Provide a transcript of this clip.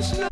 no